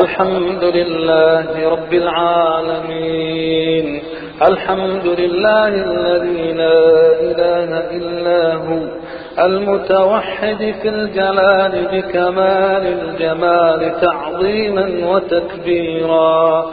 الحمد لله رب العالمين. الحمد لله الذي لا إله إلا هو. المتوحد في الجلال بكمال الجمال تعظيما وتكبيرا.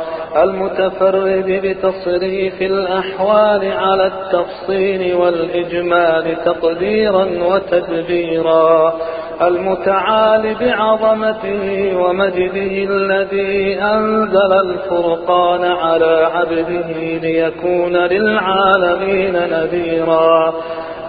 المتفرد بتصريف الأحوال على التفصيل والإجمال تقديرا وتدبيرا. المتعال بعظمته ومجده الذي أنزل الفرقان على عبده ليكون للعالمين نذيرا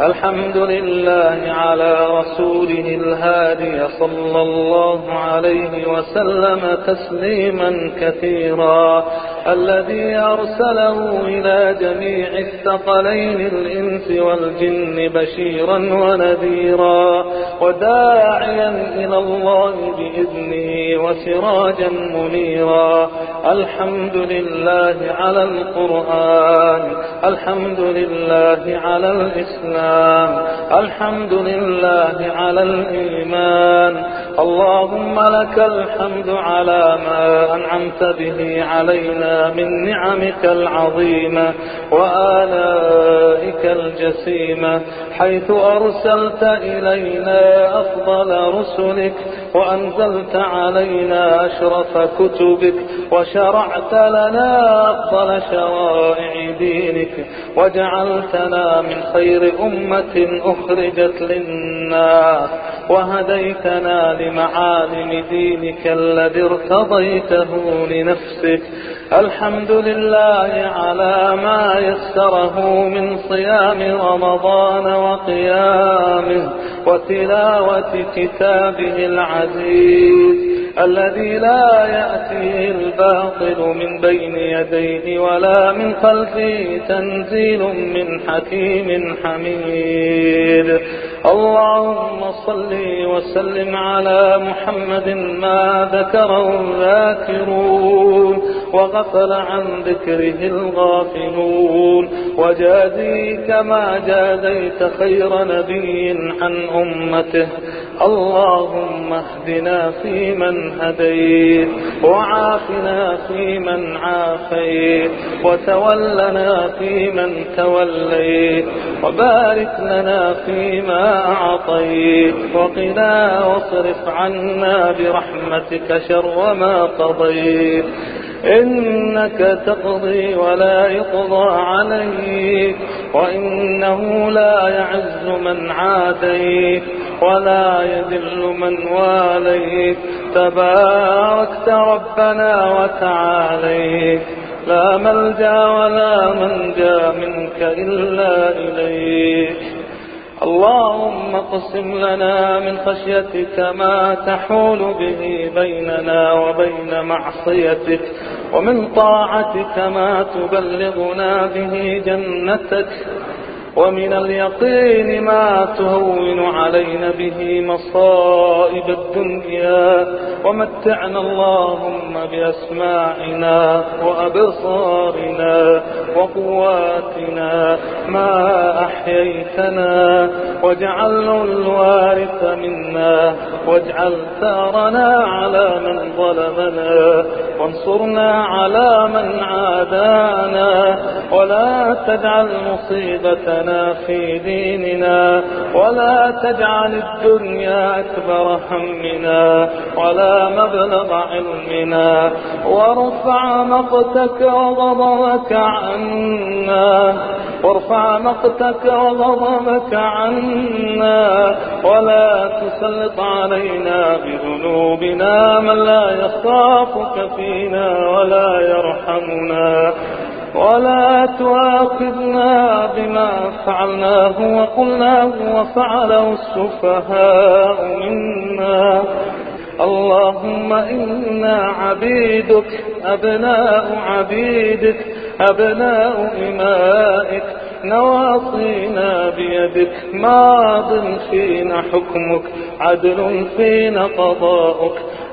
الحمد لله على رسوله الهادي صلى الله عليه وسلم تسليما كثيرا الذي أرسله إلى جميع الثقلين الإنس والجن بشيرا ونذيرا وداعيا إلى الله بإذنه وسراجا منيرا الحمد لله على القرآن الحمد لله على الإسلام الحمد لله على الإيمان. اللهم لك الحمد على ما أنعمت به علينا من نعمك العظيمة وآلائك الجسيمة حيث أرسلت إلينا أفضل رسلك وأنزلت علينا أشرف كتبك وشرعت لنا أفضل شرائع دينك وجعلتنا من خير أمة أخرجت للناس وهديتنا لمعالم دينك الذي ارتضيته لنفسك. الحمد لله على ما يسره من صيام رمضان وقيامه. وتلاوة كتابه العزيز الذي لا يأتيه الباطل من بين يديه ولا من خلفه تنزيل من حكيم حميد. اللهم صل وسلم على محمد ما ذكره الذاكرون وغفل عن ذكره الغافلون وجازي كما جازيت خير نبي عن أمته. اللهم اهدنا فيمن هديت وعافنا فيمن عافيت وتولنا فيمن توليت وبارك لنا فيما أعطيت وقنا واصرف عنا برحمتك شر ما قضيت. إنك تقضي ولا يقضى عليك وإنه لا يعز من عاديت. ولا يذل من واليت. تباركت ربنا وتعاليت. لا ملجأ ولا منجأ منك إلا إليك. اللهم اقسم لنا من خشيتك ما تحول به بيننا وبين معصيتك ومن طاعتك ما تبلغنا به جنتك. ومن اليقين ما تهون علينا به مصائب الدنيا ومتعنا اللهم بأسماعنا وأبصارنا وقواتنا ما أحييتنا واجعله الوارث منا واجعل ثارنا على من ظلمنا وانصرنا على من عادانا ولا تجعل مصيبتنا في ديننا ولا تجعل الدنيا أكبر همنا ولا مبلغ علمنا وارفع مقتك وغضبك عنا وارفع مقتك وغضبك عنا ولا تسلط علينا بذنوبنا من لا يخافك فينا ولا يرحمنا ولا تؤاخذنا بما فعلناه وقلناه وفعله السفهاء منا. اللهم إنا عبيدك أبناء عبيدك أبناء إمائك. نواصينا بيدك ماض فينا حكمك عدل فينا قضاؤك.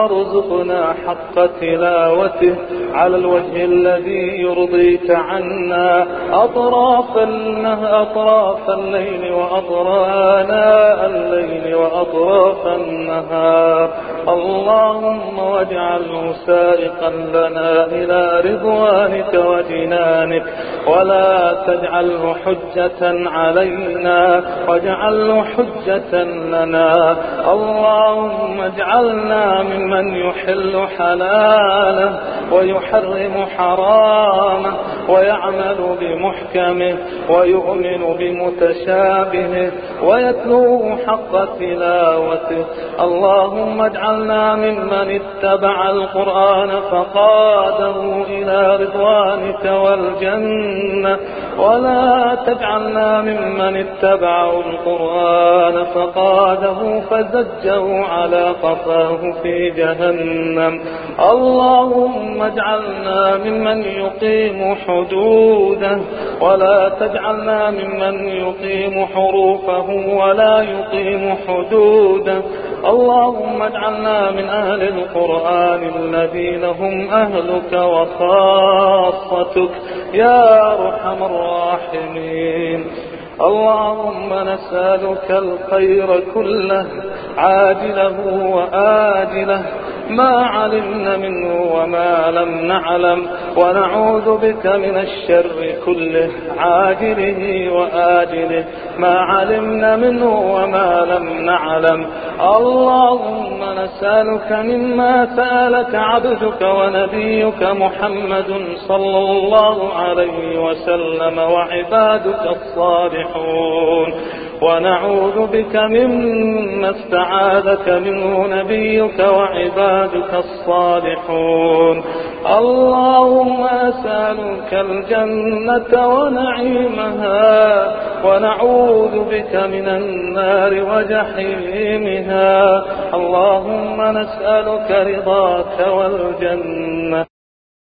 اللهم ارزقنا حق تلاوته على الوجه الذي يرضيك عنا. أطراف أطراف الليل وأطرانا الليل. وأطراف النهار. اللهم واجعله سائقا لنا إلى رضوانك وجنانك ولا تجعله حجة علينا واجعله حجة لنا. اللهم اجعلنا ممن يحل حلاله ويحرم حرامه ويعمل بمحكمه ويؤمن بمتشابهه ويتلوه حق تلاوته اللهم اجعلنا ممن اتبع القرآن فقاده إلى رضوانك والجنة. ولا تجعلنا ممن اتبعوا القرآن فقاده فزجه على قفاه في جهنم. اللهم اجعلنا ممن يقيم حدوده. ولا تجعلنا ممن يقيم حروفه. ولا يقيم حدوده اللهم اجعلنا من أهل القرآن الذين هم أهلك وخاصتك. يا أرحم الراحمين. اللهم نسألك الخير كله عاجله وآجله. ما علمنا منه وما لم نعلم. ونعوذ بك من الشر كله عاجله وآجله. ما علمنا منه وما لم نعلم. اللهم نسألك مما سألك عبدك ونبيك محمد صلى الله عليه وسلم وعبادك الصالحون. ونعوذ بك مما استعاذك منه نبيك وعبادك الصالحون. اللهم أسألك الجنة ونعيمها ونعوذ بك من النار وجحيمها. اللهم نسألك رضاك والجنة.